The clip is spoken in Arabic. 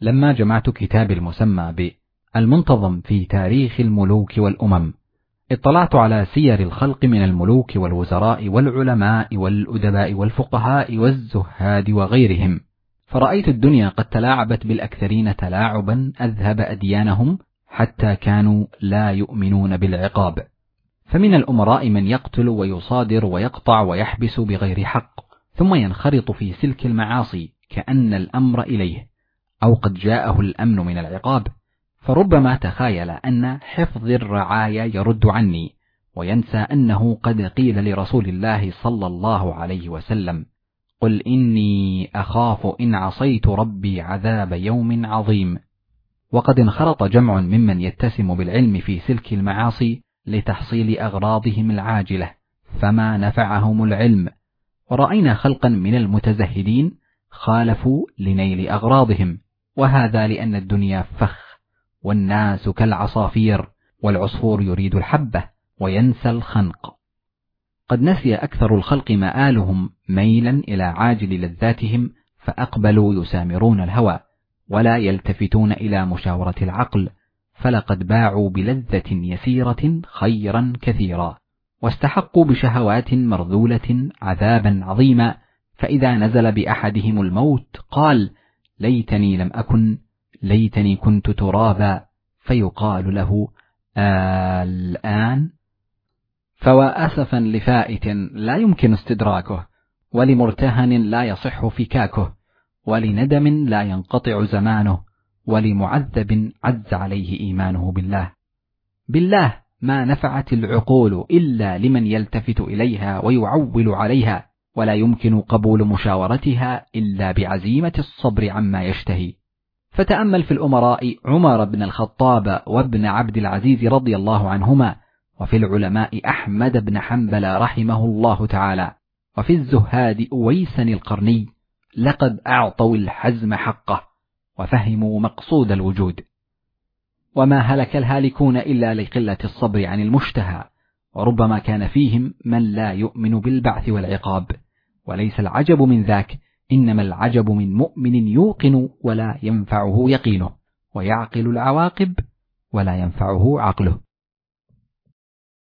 لما جمعت كتابي المسمى ب المنتظم في تاريخ الملوك والأمم اطلعت على سير الخلق من الملوك والوزراء والعلماء والأدباء والفقهاء والزهاد وغيرهم. فرأيت الدنيا قد تلاعبت بالأكثرين تلاعبا أذهب أديانهم حتى كانوا لا يؤمنون بالعقاب. فمن الأمراء من يقتل ويصادر ويقطع ويحبس بغير حق ثم ينخرط في سلك المعاصي كأن الأمر إليه. أو قد جاءه الأمن من العقاب فربما تخايل أن حفظ الرعايا يرد عني وينسى أنه قد قيل لرسول الله صلى الله عليه وسلم قل إني أخاف إن عصيت ربي عذاب يوم عظيم. وقد انخرط جمع ممن يتسم بالعلم في سلك المعاصي لتحصيل أغراضهم العاجلة فما نفعهم العلم. ورأينا خلقا من المتزهدين خالفوا لنيل أغراضهم. وهذا لأن الدنيا فخ والناس كالعصافير والعصفور يريد الحبة وينسى الخنق. قد نسي أكثر الخلق مآلهم ميلا إلى عاجل لذاتهم فأقبلوا يسامرون الهوى ولا يلتفتون إلى مشاورة العقل فلقد باعوا بلذة يسيرة خيرا كثيرا واستحقوا بشهوات مرذولة عذابا عظيما فإذا نزل بأحدهم الموت قال ليتني لم أكن ليتني كنت ترابا فيقال له آلآن. فوا أسفا لفائت لا يمكن استدراكه ولمرتهن لا يصح فكاكه ولندم لا ينقطع زمانه ولمعذب عز عليه إيمانه بالله. بالله ما نفعت العقول إلا لمن يلتفت إليها ويعول عليها. ولا يمكن قبول مشاورتها إلا بعزيمة الصبر عما يشتهي. فتأمل في الأمراء عمر بن الخطاب وابن عبد العزيز رضي الله عنهما وفي العلماء أحمد بن حنبل رحمه الله تعالى وفي الزهاد أويس القرني لقد أعطوا الحزم حقه وفهموا مقصود الوجود. وما هلك الهالكون إلا لقلة الصبر عن المشتهى وربما كان فيهم من لا يؤمن بالبعث والعقاب. وليس العجب من ذاك إنما العجب من مؤمن يوقن ولا ينفعه يقينه ويعقل العواقب ولا ينفعه عقله.